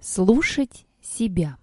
Слушать себя.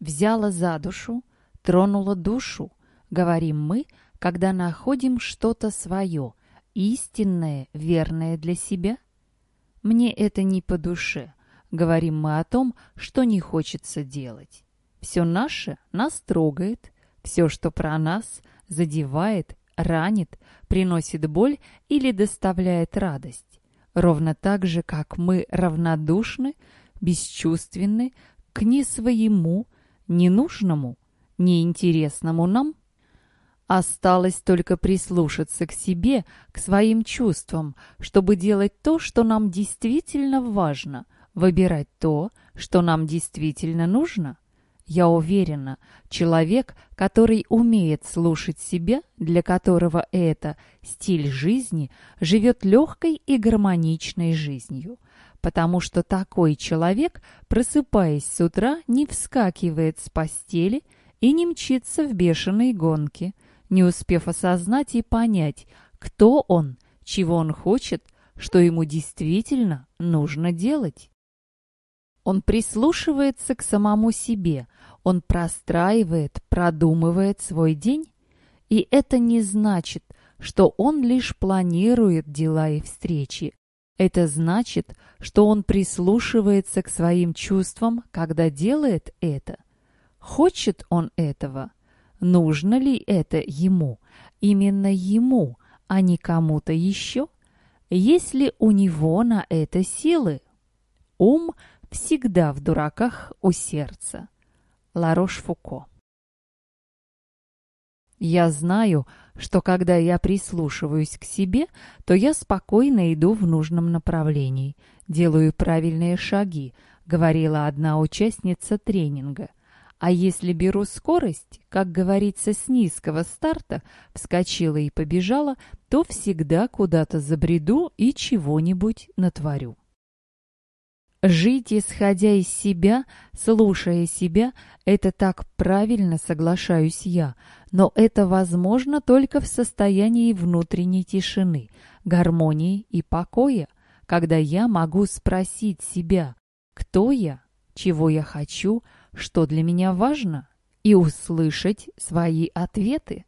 Взяла за душу, тронула душу, говорим мы, когда находим что-то свое, истинное, верное для себя. Мне это не по душе, говорим мы о том, что не хочется делать. Все наше нас трогает, все, что про нас, задевает, ранит, приносит боль или доставляет радость ровно так же, как мы равнодушны, бесчувственны к не своему, ненужному, неинтересному нам. Осталось только прислушаться к себе, к своим чувствам, чтобы делать то, что нам действительно важно, выбирать то, что нам действительно нужно – я уверена, человек, который умеет слушать себя, для которого это стиль жизни, живет легкой и гармоничной жизнью. Потому что такой человек, просыпаясь с утра, не вскакивает с постели и не мчится в бешеной гонке, не успев осознать и понять, кто он, чего он хочет, что ему действительно нужно делать. Он прислушивается к самому себе, он простраивает, продумывает свой день. И это не значит, что он лишь планирует дела и встречи. Это значит, что он прислушивается к своим чувствам, когда делает это. Хочет он этого? Нужно ли это ему? Именно ему, а не кому-то еще? Есть ли у него на это силы? Ум всегда в дураках у сердца. Ларош-Фуко. Я знаю, что когда я прислушиваюсь к себе, то я спокойно иду в нужном направлении, делаю правильные шаги, говорила одна участница тренинга. А если беру скорость, как говорится, с низкого старта, вскочила и побежала, то всегда куда-то забреду и чего-нибудь натворю. Жить, исходя из себя, слушая себя, это так правильно, соглашаюсь я, но это возможно только в состоянии внутренней тишины, гармонии и покоя, когда я могу спросить себя, кто я, чего я хочу, что для меня важно, и услышать свои ответы.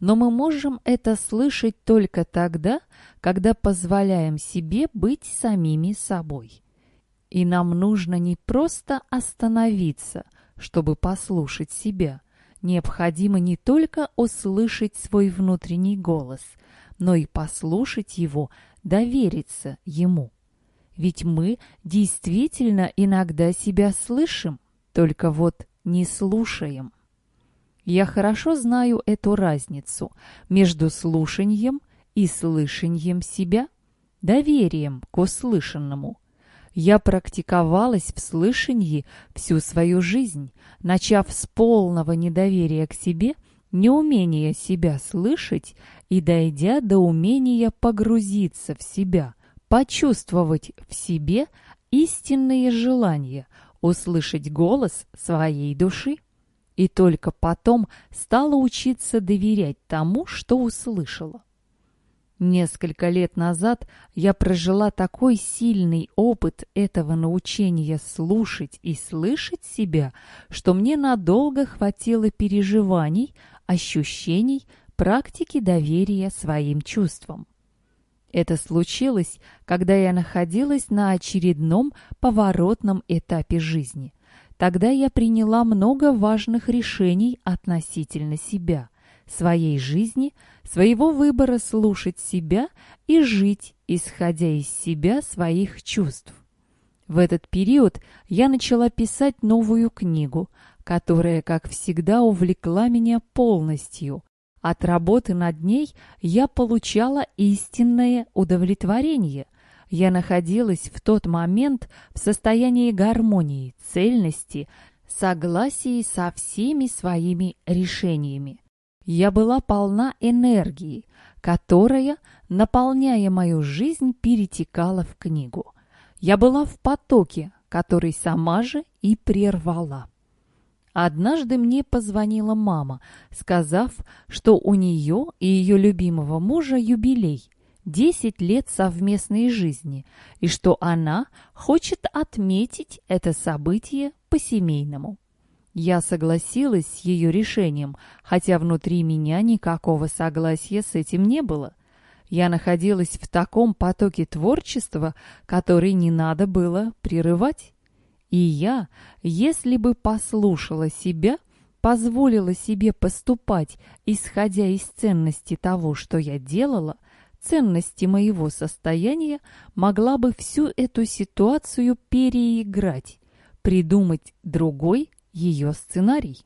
Но мы можем это слышать только тогда, когда позволяем себе быть самими собой. И нам нужно не просто остановиться, чтобы послушать себя. Необходимо не только услышать свой внутренний голос, но и послушать его, довериться ему. Ведь мы действительно иногда себя слышим, только вот не слушаем. Я хорошо знаю эту разницу между слушанием и слышанием себя, доверием к услышанному. Я практиковалась в слышании всю свою жизнь, начав с полного недоверия к себе, неумения себя слышать и дойдя до умения погрузиться в себя, почувствовать в себе истинные желания, услышать голос своей души. И только потом стала учиться доверять тому, что услышала. Несколько лет назад я прожила такой сильный опыт этого научения слушать и слышать себя, что мне надолго хватило переживаний, ощущений, практики доверия своим чувствам. Это случилось, когда я находилась на очередном поворотном этапе жизни. Тогда я приняла много важных решений относительно себя своей жизни, своего выбора слушать себя и жить, исходя из себя своих чувств. В этот период я начала писать новую книгу, которая, как всегда, увлекла меня полностью. От работы над ней я получала истинное удовлетворение. Я находилась в тот момент в состоянии гармонии, цельности, согласии со всеми своими решениями. Я была полна энергии, которая, наполняя мою жизнь, перетекала в книгу. Я была в потоке, который сама же и прервала. Однажды мне позвонила мама, сказав, что у нее и ее любимого мужа юбилей. 10 лет совместной жизни и что она хочет отметить это событие по-семейному. Я согласилась с ее решением, хотя внутри меня никакого согласия с этим не было. Я находилась в таком потоке творчества, который не надо было прерывать. И я, если бы послушала себя, позволила себе поступать, исходя из ценности того, что я делала, ценности моего состояния, могла бы всю эту ситуацию переиграть, придумать другой ее сценарий.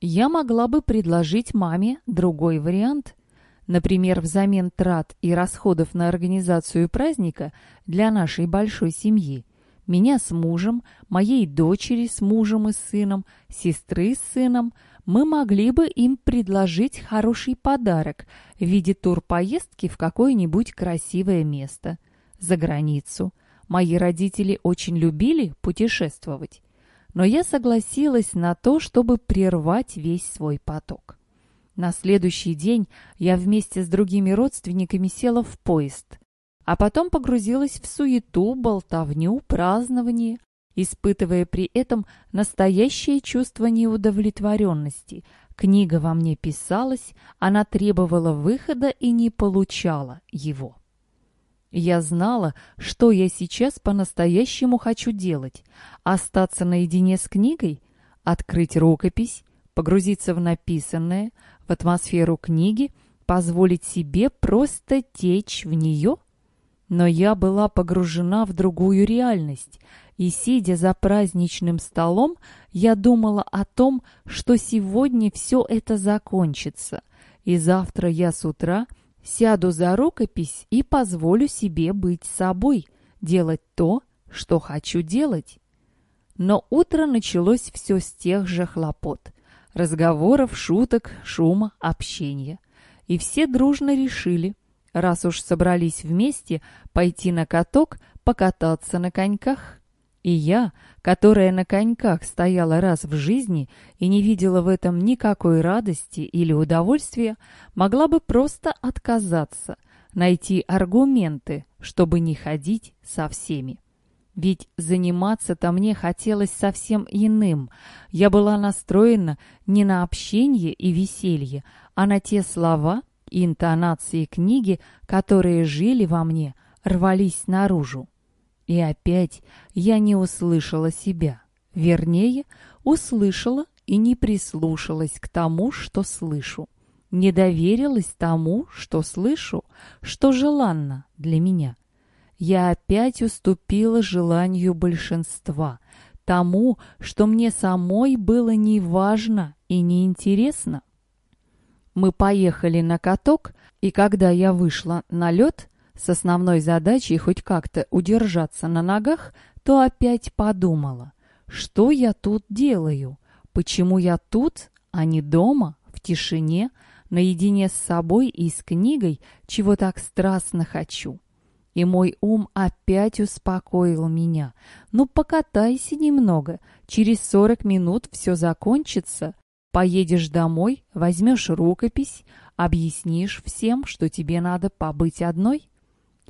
Я могла бы предложить маме другой вариант. Например, взамен трат и расходов на организацию праздника для нашей большой семьи, меня с мужем, моей дочери с мужем и сыном, сестры с сыном, мы могли бы им предложить хороший подарок в виде турпоездки в какое-нибудь красивое место, за границу. Мои родители очень любили путешествовать но я согласилась на то, чтобы прервать весь свой поток. На следующий день я вместе с другими родственниками села в поезд, а потом погрузилась в суету, болтовню, празднование, испытывая при этом настоящее чувство неудовлетворенности. Книга во мне писалась, она требовала выхода и не получала его. Я знала, что я сейчас по-настоящему хочу делать. Остаться наедине с книгой, открыть рукопись, погрузиться в написанное, в атмосферу книги, позволить себе просто течь в нее. Но я была погружена в другую реальность, и, сидя за праздничным столом, я думала о том, что сегодня все это закончится, и завтра я с утра – Сяду за рукопись и позволю себе быть собой, делать то, что хочу делать. Но утро началось все с тех же хлопот. Разговоров, шуток, шума, общения. И все дружно решили, раз уж собрались вместе, пойти на каток, покататься на коньках. И я, которая на коньках стояла раз в жизни и не видела в этом никакой радости или удовольствия, могла бы просто отказаться, найти аргументы, чтобы не ходить со всеми. Ведь заниматься-то мне хотелось совсем иным. Я была настроена не на общение и веселье, а на те слова и интонации книги, которые жили во мне, рвались наружу. И опять я не услышала себя. Вернее, услышала и не прислушалась к тому, что слышу. Не доверилась тому, что слышу, что желанно для меня. Я опять уступила желанию большинства, тому, что мне самой было неважно и неинтересно. Мы поехали на каток, и когда я вышла на лед, с основной задачей хоть как-то удержаться на ногах, то опять подумала, что я тут делаю, почему я тут, а не дома, в тишине, наедине с собой и с книгой, чего так страстно хочу. И мой ум опять успокоил меня. Ну, покатайся немного, через сорок минут все закончится. Поедешь домой, возьмешь рукопись, объяснишь всем, что тебе надо побыть одной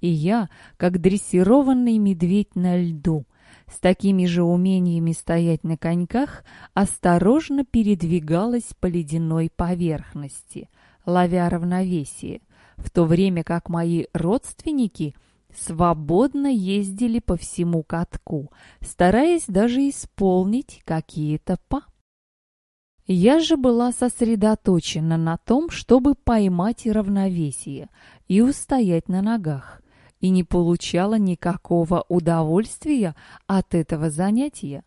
и я, как дрессированный медведь на льду, с такими же умениями стоять на коньках, осторожно передвигалась по ледяной поверхности, ловя равновесие, в то время как мои родственники свободно ездили по всему катку, стараясь даже исполнить какие-то па. Я же была сосредоточена на том, чтобы поймать равновесие и устоять на ногах, и не получала никакого удовольствия от этого занятия.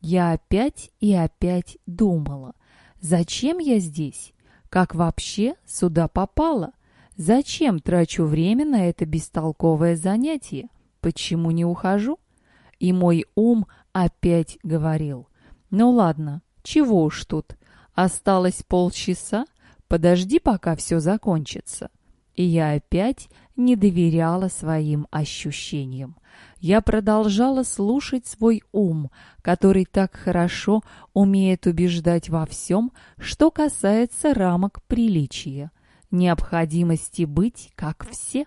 Я опять и опять думала, зачем я здесь? Как вообще сюда попала? Зачем трачу время на это бестолковое занятие? Почему не ухожу? И мой ум опять говорил, ну ладно, чего уж тут, осталось полчаса, подожди, пока все закончится. И я опять не доверяла своим ощущениям. Я продолжала слушать свой ум, который так хорошо умеет убеждать во всем, что касается рамок приличия. необходимости быть как все.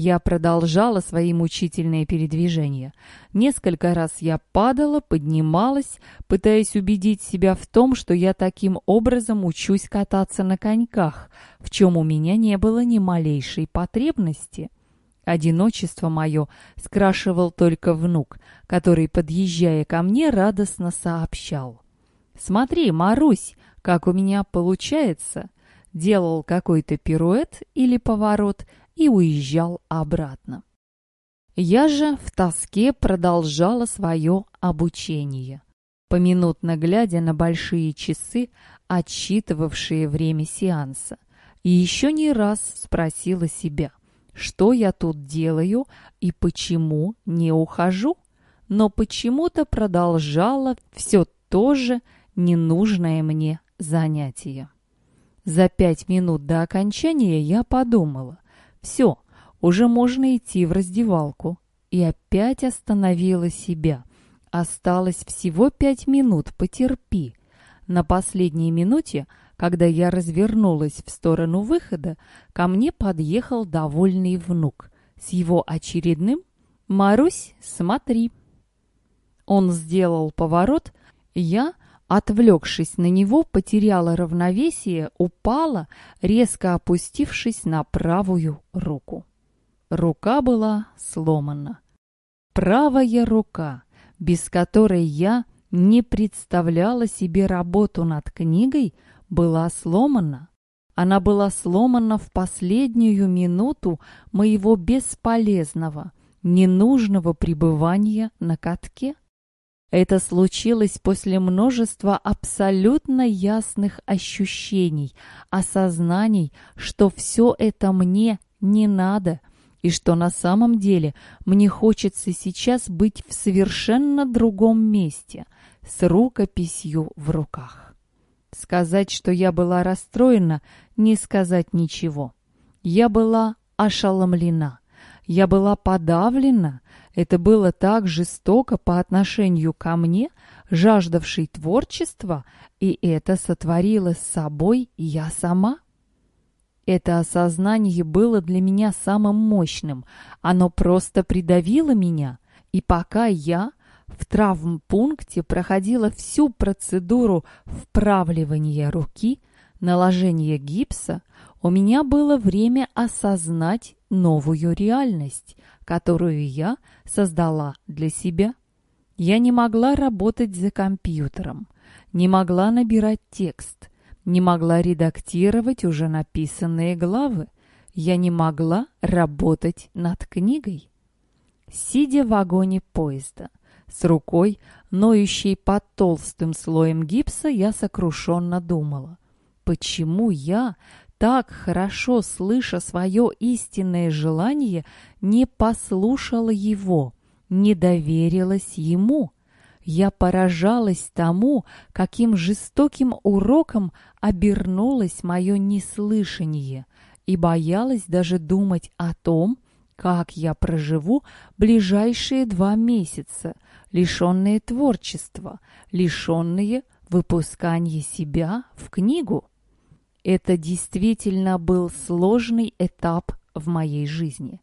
Я продолжала свои мучительные передвижения. Несколько раз я падала, поднималась, пытаясь убедить себя в том, что я таким образом учусь кататься на коньках, в чем у меня не было ни малейшей потребности. Одиночество мое скрашивал только внук, который, подъезжая ко мне, радостно сообщал. «Смотри, Марусь, как у меня получается!» Делал какой-то пируэт или поворот – и уезжал обратно. Я же в тоске продолжала свое обучение, поминутно глядя на большие часы, отсчитывавшие время сеанса, и еще не раз спросила себя, что я тут делаю и почему не ухожу, но почему-то продолжала все то же ненужное мне занятие. За пять минут до окончания я подумала, все, уже можно идти в раздевалку. И опять остановила себя. Осталось всего пять минут, потерпи. На последней минуте, когда я развернулась в сторону выхода, ко мне подъехал довольный внук с его очередным «Марусь, смотри». Он сделал поворот, я Отвлекшись на него, потеряла равновесие, упала, резко опустившись на правую руку. Рука была сломана. Правая рука, без которой я не представляла себе работу над книгой, была сломана. Она была сломана в последнюю минуту моего бесполезного, ненужного пребывания на катке. Это случилось после множества абсолютно ясных ощущений, осознаний, что все это мне не надо, и что на самом деле мне хочется сейчас быть в совершенно другом месте, с рукописью в руках. Сказать, что я была расстроена, не сказать ничего. Я была ошеломлена. Я была подавлена, это было так жестоко по отношению ко мне, жаждавшей творчества, и это сотворила с собой я сама. Это осознание было для меня самым мощным. Оно просто придавило меня. И пока я в травмпункте проходила всю процедуру вправливания руки, наложения гипса, у меня было время осознать новую реальность, которую я создала для себя. Я не могла работать за компьютером, не могла набирать текст, не могла редактировать уже написанные главы, я не могла работать над книгой. Сидя в вагоне поезда, с рукой, ноющей под толстым слоем гипса, я сокрушенно думала, почему я, так хорошо слыша свое истинное желание, не послушала его, не доверилась ему. Я поражалась тому, каким жестоким уроком обернулось мое неслышание, и боялась даже думать о том, как я проживу ближайшие два месяца, лишенные творчества, лишенные выпускания себя в книгу. Это действительно был сложный этап в моей жизни.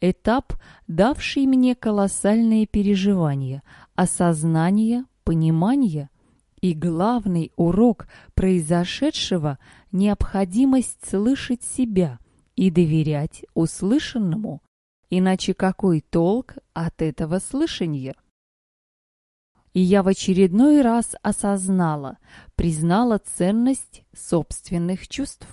Этап, давший мне колоссальные переживания, осознание, понимание и главный урок произошедшего – необходимость слышать себя и доверять услышанному. Иначе какой толк от этого слышания? И я в очередной раз осознала, признала ценность собственных чувств.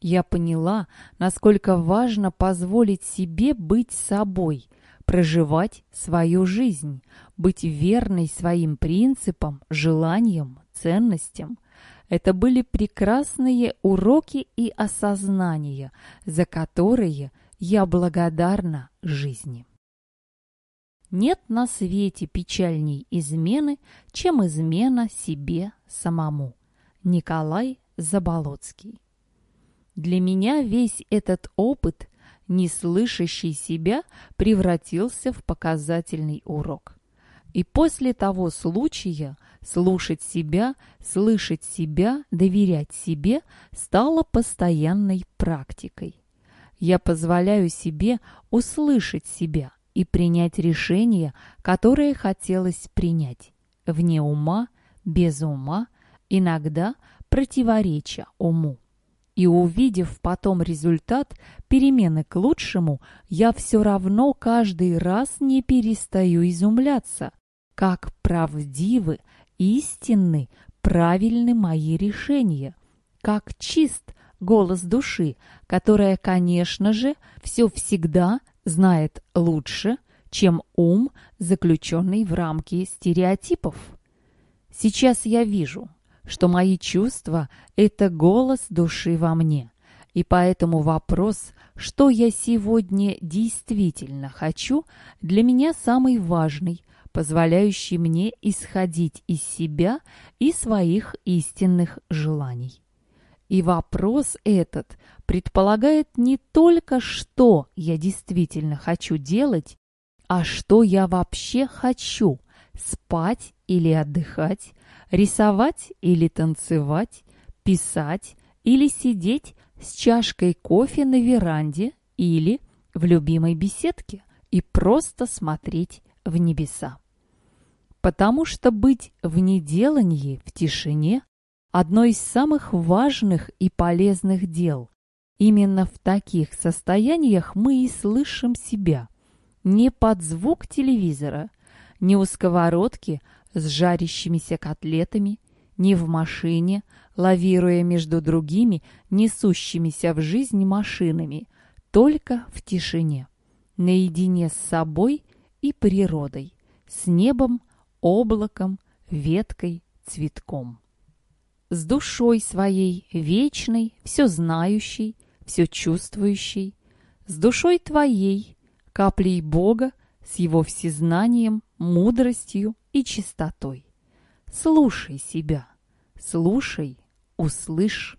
Я поняла, насколько важно позволить себе быть собой, проживать свою жизнь, быть верной своим принципам, желаниям, ценностям. Это были прекрасные уроки и осознания, за которые я благодарна жизни. Нет на свете печальней измены, чем измена себе самому. Николай Заболоцкий. Для меня весь этот опыт, не слышащий себя, превратился в показательный урок. И после того случая слушать себя, слышать себя, доверять себе стало постоянной практикой. Я позволяю себе услышать себя и принять решение, которое хотелось принять, вне ума, без ума, иногда противореча уму. И увидев потом результат перемены к лучшему, я все равно каждый раз не перестаю изумляться, как правдивы, истинны, правильны мои решения, как чист голос души, которая, конечно же, все всегда знает лучше, чем ум, заключенный в рамки стереотипов. Сейчас я вижу, что мои чувства — это голос души во мне, и поэтому вопрос, что я сегодня действительно хочу, для меня самый важный, позволяющий мне исходить из себя и своих истинных желаний. И вопрос этот предполагает не только, что я действительно хочу делать, а что я вообще хочу – спать или отдыхать, рисовать или танцевать, писать или сидеть с чашкой кофе на веранде или в любимой беседке и просто смотреть в небеса. Потому что быть в неделании, в тишине – одно из самых важных и полезных дел. Именно в таких состояниях мы и слышим себя. Не под звук телевизора, не у сковородки с жарящимися котлетами, не в машине, лавируя между другими, несущимися в жизнь машинами, только в тишине, наедине с собой и природой, с небом, облаком, веткой, цветком. С душой своей, вечной, все знающей, все чувствующей, с душой твоей, каплей Бога, с его всезнанием, мудростью и чистотой. Слушай себя, слушай, услышь.